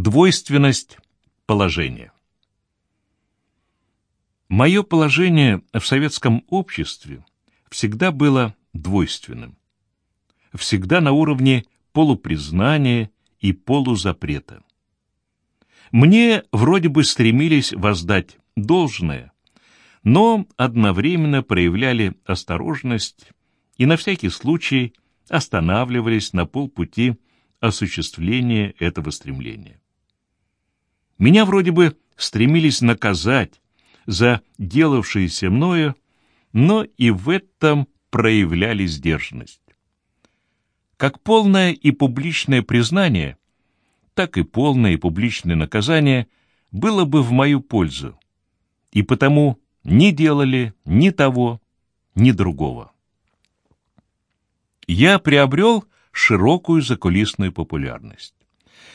Двойственность положения. Мое положение в советском обществе всегда было двойственным. Всегда на уровне полупризнания и полузапрета. Мне вроде бы стремились воздать должное, но одновременно проявляли осторожность и на всякий случай останавливались на полпути осуществления этого стремления. Меня вроде бы стремились наказать за делавшееся мною, но и в этом проявляли сдержанность. Как полное и публичное признание, так и полное и публичное наказание было бы в мою пользу, и потому не делали ни того, ни другого. Я приобрел широкую закулисную популярность.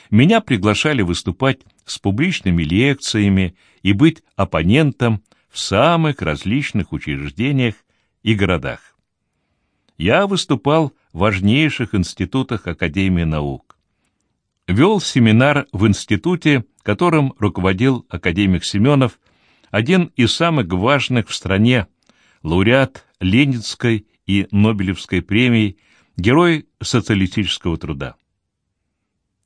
Меня приглашали выступать с публичными лекциями и быть оппонентом в самых различных учреждениях и городах. Я выступал в важнейших институтах Академии наук. Вел семинар в институте, которым руководил академик Семенов, один из самых важных в стране, лауреат Ленинской и Нобелевской премий, герой социалистического труда.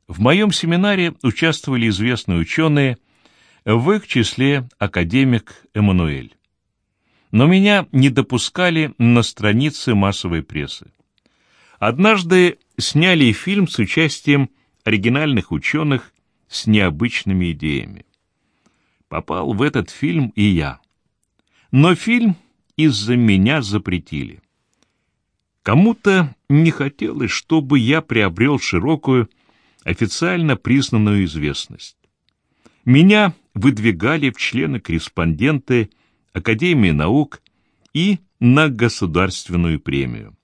В моем семинаре участвовали известные ученые, в их числе академик Эммануэль. Но меня не допускали на страницы массовой прессы. Однажды сняли фильм с участием оригинальных ученых с необычными идеями. Попал в этот фильм и я. Но фильм из-за меня запретили. Кому-то не хотелось, чтобы я приобрел широкую, официально признанную известность. Меня выдвигали в члены-корреспонденты Академии наук и на государственную премию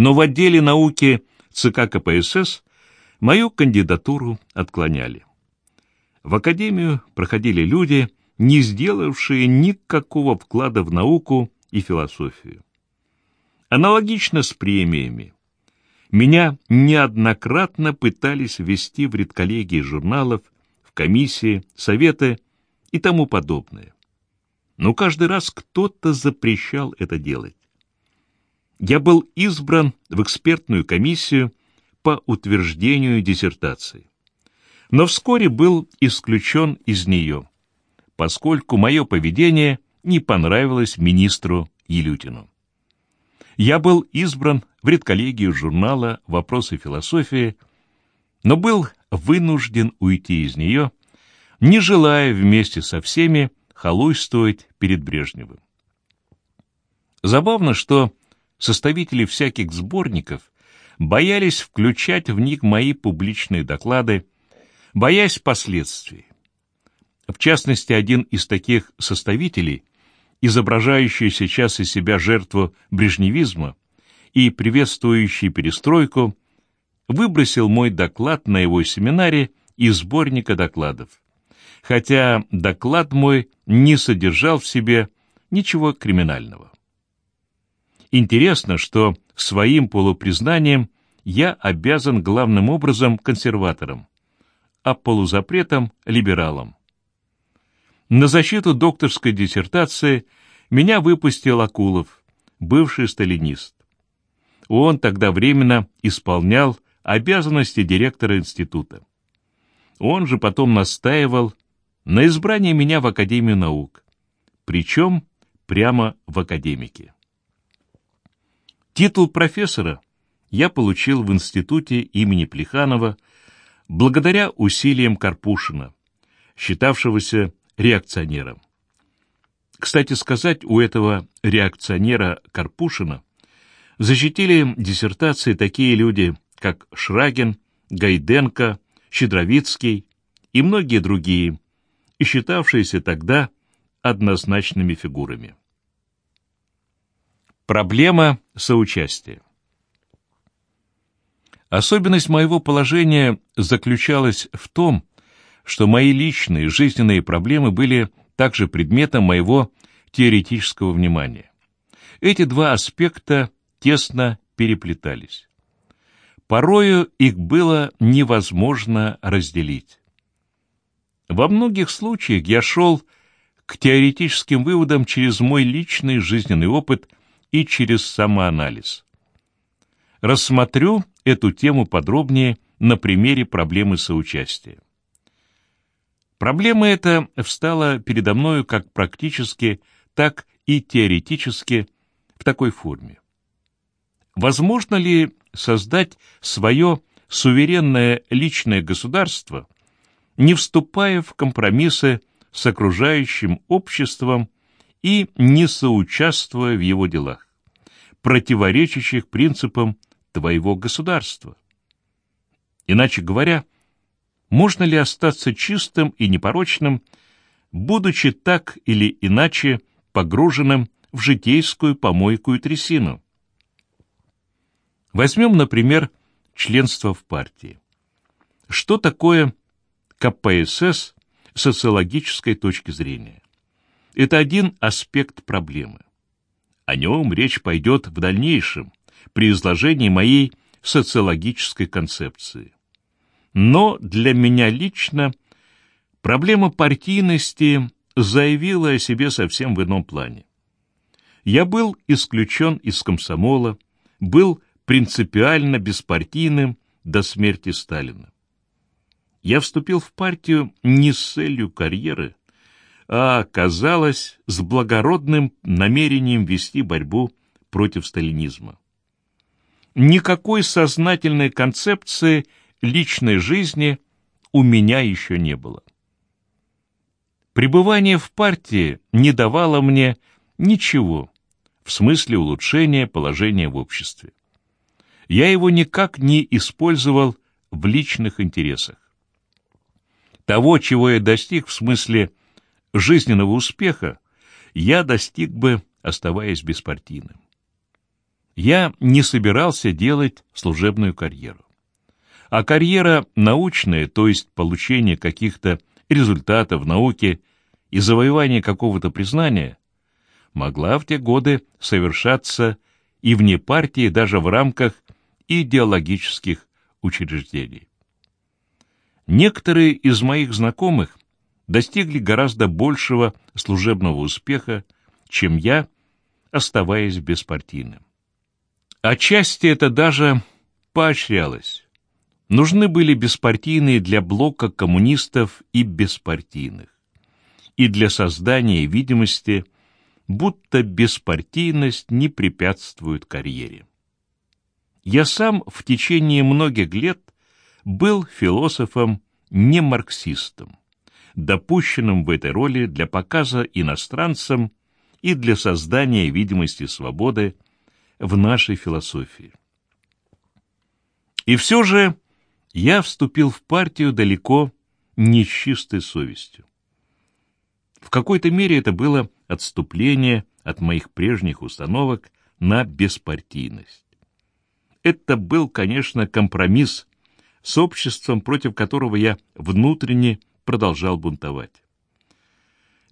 но в отделе науки ЦК КПСС мою кандидатуру отклоняли. В академию проходили люди, не сделавшие никакого вклада в науку и философию. Аналогично с премиями. Меня неоднократно пытались ввести в редколлегии журналов, в комиссии, советы и тому подобное. Но каждый раз кто-то запрещал это делать я был избран в экспертную комиссию по утверждению диссертации. Но вскоре был исключен из нее, поскольку мое поведение не понравилось министру Елютину. Я был избран в редколлегию журнала «Вопросы философии», но был вынужден уйти из нее, не желая вместе со всеми халуйствовать перед Брежневым. Забавно, что составители всяких сборников боялись включать в них мои публичные доклады, боясь последствий. В частности, один из таких составителей, изображающий сейчас из себя жертву брежневизма и приветствующий перестройку, выбросил мой доклад на его семинаре из сборника докладов, хотя доклад мой не содержал в себе ничего криминального. Интересно, что своим полупризнанием я обязан главным образом консерваторам, а полузапретом — либералам. На защиту докторской диссертации меня выпустил Акулов, бывший сталинист. Он тогда временно исполнял обязанности директора института. Он же потом настаивал на избрании меня в Академию наук, причем прямо в академике. Титул профессора я получил в институте имени Плеханова благодаря усилиям Карпушина, считавшегося реакционером. Кстати сказать, у этого реакционера Карпушина защитили диссертации такие люди, как Шрагин, Гайденко, Щедровицкий и многие другие, и считавшиеся тогда однозначными фигурами. Проблема соучастия. Особенность моего положения заключалась в том, что мои личные жизненные проблемы были также предметом моего теоретического внимания. Эти два аспекта тесно переплетались. Порою их было невозможно разделить. Во многих случаях я шел к теоретическим выводам через мой личный жизненный опыт и через самоанализ. Рассмотрю эту тему подробнее на примере проблемы соучастия. Проблема эта встала передо мною как практически, так и теоретически в такой форме. Возможно ли создать свое суверенное личное государство, не вступая в компромиссы с окружающим обществом и не соучаствуя в его делах, противоречащих принципам твоего государства. Иначе говоря, можно ли остаться чистым и непорочным, будучи так или иначе погруженным в житейскую помойку и трясину? Возьмем, например, членство в партии. Что такое КПСС с социологической точки зрения? Это один аспект проблемы. О нем речь пойдет в дальнейшем, при изложении моей социологической концепции. Но для меня лично проблема партийности заявила о себе совсем в ином плане. Я был исключен из комсомола, был принципиально беспартийным до смерти Сталина. Я вступил в партию не с целью карьеры, а, казалось, с благородным намерением вести борьбу против сталинизма. Никакой сознательной концепции личной жизни у меня еще не было. Пребывание в партии не давало мне ничего в смысле улучшения положения в обществе. Я его никак не использовал в личных интересах. Того, чего я достиг в смысле жизненного успеха, я достиг бы, оставаясь беспартийным. Я не собирался делать служебную карьеру. А карьера научная, то есть получение каких-то результатов в науке и завоевание какого-то признания, могла в те годы совершаться и вне партии даже в рамках идеологических учреждений. Некоторые из моих знакомых достигли гораздо большего служебного успеха, чем я, оставаясь беспартийным. Отчасти это даже поощрялось. Нужны были беспартийные для блока коммунистов и беспартийных. И для создания видимости, будто беспартийность не препятствует карьере. Я сам в течение многих лет был философом, не марксистом, допущенным в этой роли для показа иностранцам и для создания видимости свободы в нашей философии. И все же я вступил в партию далеко не с чистой совестью. В какой-то мере это было отступление от моих прежних установок на беспартийность. Это был, конечно, компромисс с обществом, против которого я внутренне продолжал бунтовать.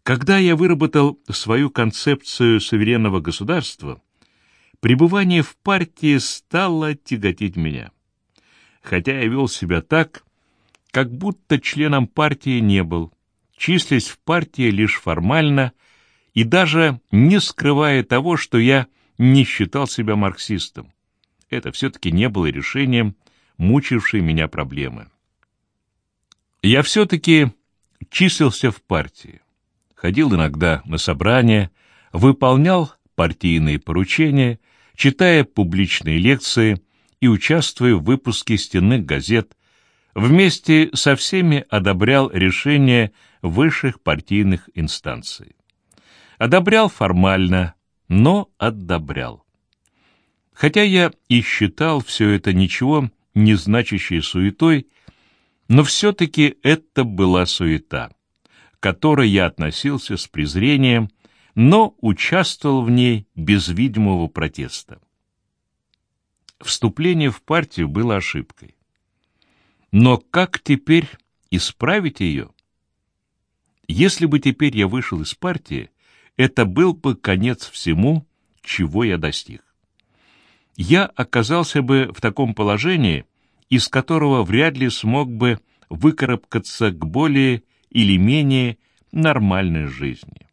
Когда я выработал свою концепцию суверенного государства, пребывание в партии стало тяготить меня. Хотя я вел себя так, как будто членом партии не был, числясь в партии лишь формально и даже не скрывая того, что я не считал себя марксистом это все-таки не было решением мучившей меня проблемы. Я все-таки числился в партии, ходил иногда на собрания, выполнял партийные поручения, читая публичные лекции и участвуя в выпуске стенных газет, вместе со всеми одобрял решения высших партийных инстанций. Одобрял формально, но одобрял. Хотя я и считал все это ничего не значащей суетой, но все-таки это была суета, к которой я относился с презрением, но участвовал в ней без видимого протеста. Вступление в партию было ошибкой. Но как теперь исправить ее? Если бы теперь я вышел из партии, это был бы конец всему, чего я достиг. Я оказался бы в таком положении, из которого вряд ли смог бы выкарабкаться к более или менее нормальной жизни.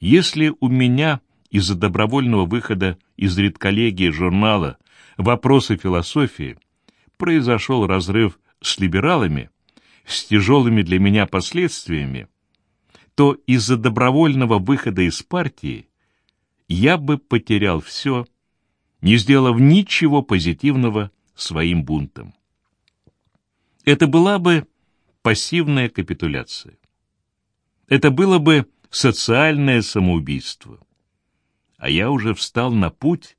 Если у меня из-за добровольного выхода из редколлегии журнала «Вопросы философии» произошел разрыв с либералами, с тяжелыми для меня последствиями, то из-за добровольного выхода из партии я бы потерял все, не сделав ничего позитивного своим бунтом. Это была бы пассивная капитуляция. Это было бы социальное самоубийство. А я уже встал на путь,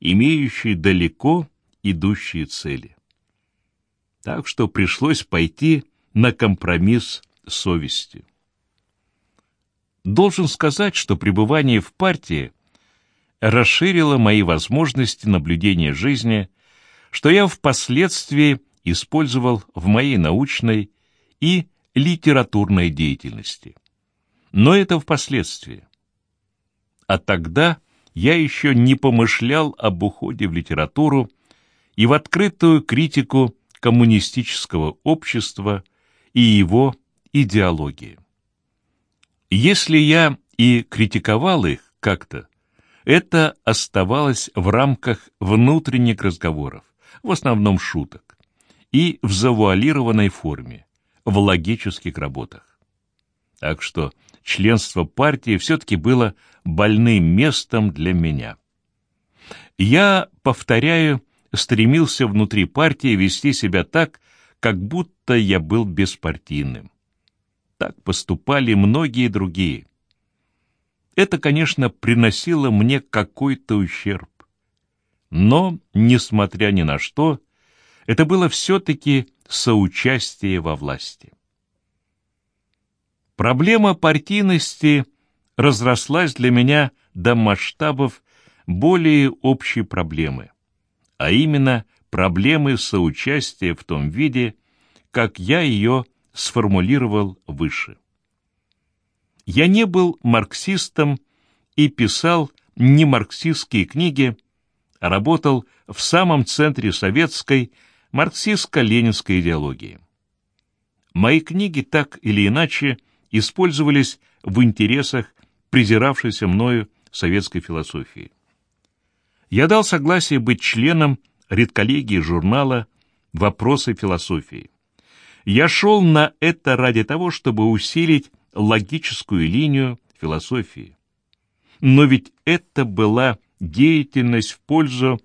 имеющий далеко идущие цели. Так что пришлось пойти на компромисс совести. Должен сказать, что пребывание в партии расширило мои возможности наблюдения жизни, что я впоследствии использовал в моей научной и литературной деятельности. Но это впоследствии. А тогда я еще не помышлял об уходе в литературу и в открытую критику коммунистического общества и его идеологии. Если я и критиковал их как-то, это оставалось в рамках внутренних разговоров, в основном шуток, и в завуалированной форме, в логических работах. Так что членство партии все-таки было больным местом для меня. Я, повторяю, стремился внутри партии вести себя так, как будто я был беспартийным. Так поступали многие другие. Это, конечно, приносило мне какой-то ущерб. Но, несмотря ни на что, это было все-таки соучастие во власти. Проблема партийности разрослась для меня до масштабов более общей проблемы, а именно проблемы соучастия в том виде, как я ее сформулировал выше. Я не был марксистом и писал не марксистские книги, а работал в самом центре советской марксистско-ленинской идеологии. Мои книги так или иначе использовались в интересах презиравшейся мною советской философии. Я дал согласие быть членом редколлегии журнала «Вопросы философии». Я шел на это ради того, чтобы усилить логическую линию философии. Но ведь это была деятельность в пользу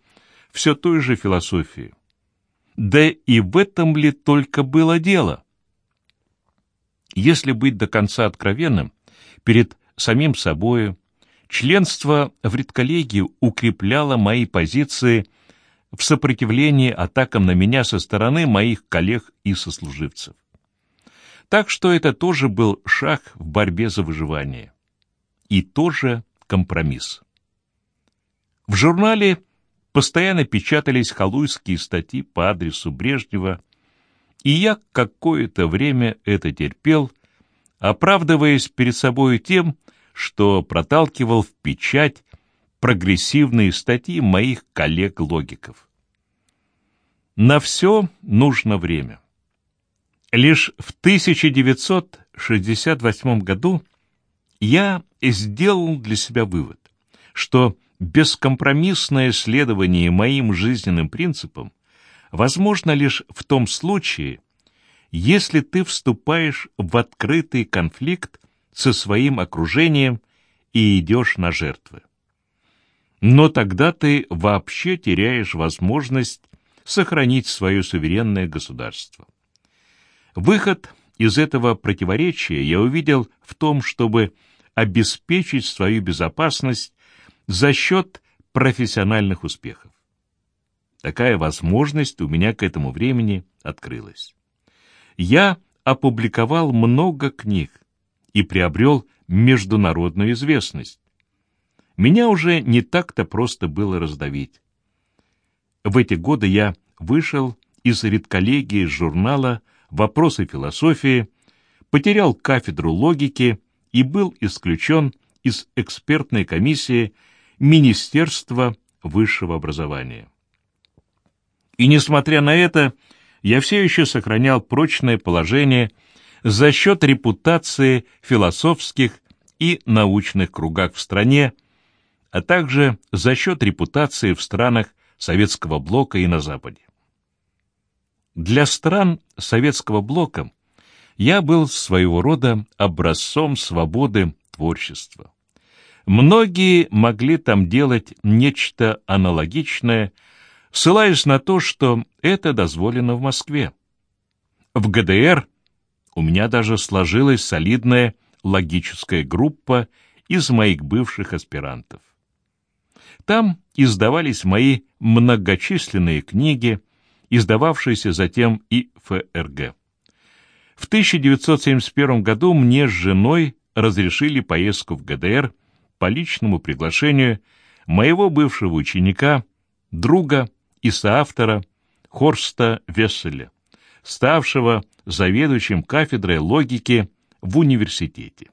все той же философии. Да и в этом ли только было дело? Если быть до конца откровенным, перед самим собою, членство в редколлегии укрепляло мои позиции в сопротивлении атакам на меня со стороны моих коллег и сослуживцев. Так что это тоже был шаг в борьбе за выживание. И тоже компромисс. В журнале постоянно печатались халуйские статьи по адресу Брежнева, и я какое-то время это терпел, оправдываясь перед собой тем, что проталкивал в печать прогрессивные статьи моих коллег-логиков. На все нужно время. Лишь в 1968 году я сделал для себя вывод, что бескомпромиссное следование моим жизненным принципам возможно лишь в том случае, если ты вступаешь в открытый конфликт со своим окружением и идешь на жертвы. Но тогда ты вообще теряешь возможность сохранить свое суверенное государство. Выход из этого противоречия я увидел в том, чтобы обеспечить свою безопасность за счет профессиональных успехов. Такая возможность у меня к этому времени открылась. Я опубликовал много книг и приобрел международную известность. Меня уже не так-то просто было раздавить. В эти годы я вышел из редколлегии журнала «Вопросы философии», потерял кафедру логики и был исключен из экспертной комиссии Министерства высшего образования. И несмотря на это, я все еще сохранял прочное положение за счет репутации философских и научных кругах в стране, а также за счет репутации в странах Советского блока и на Западе. Для стран Советского блока я был своего рода образцом свободы творчества. Многие могли там делать нечто аналогичное, ссылаясь на то, что это дозволено в Москве. В ГДР у меня даже сложилась солидная логическая группа из моих бывших аспирантов. Там издавались мои многочисленные книги, издававшиеся затем и ФРГ. В 1971 году мне с женой разрешили поездку в ГДР по личному приглашению моего бывшего ученика, друга и соавтора Хорста Весселя, ставшего заведующим кафедрой логики в университете.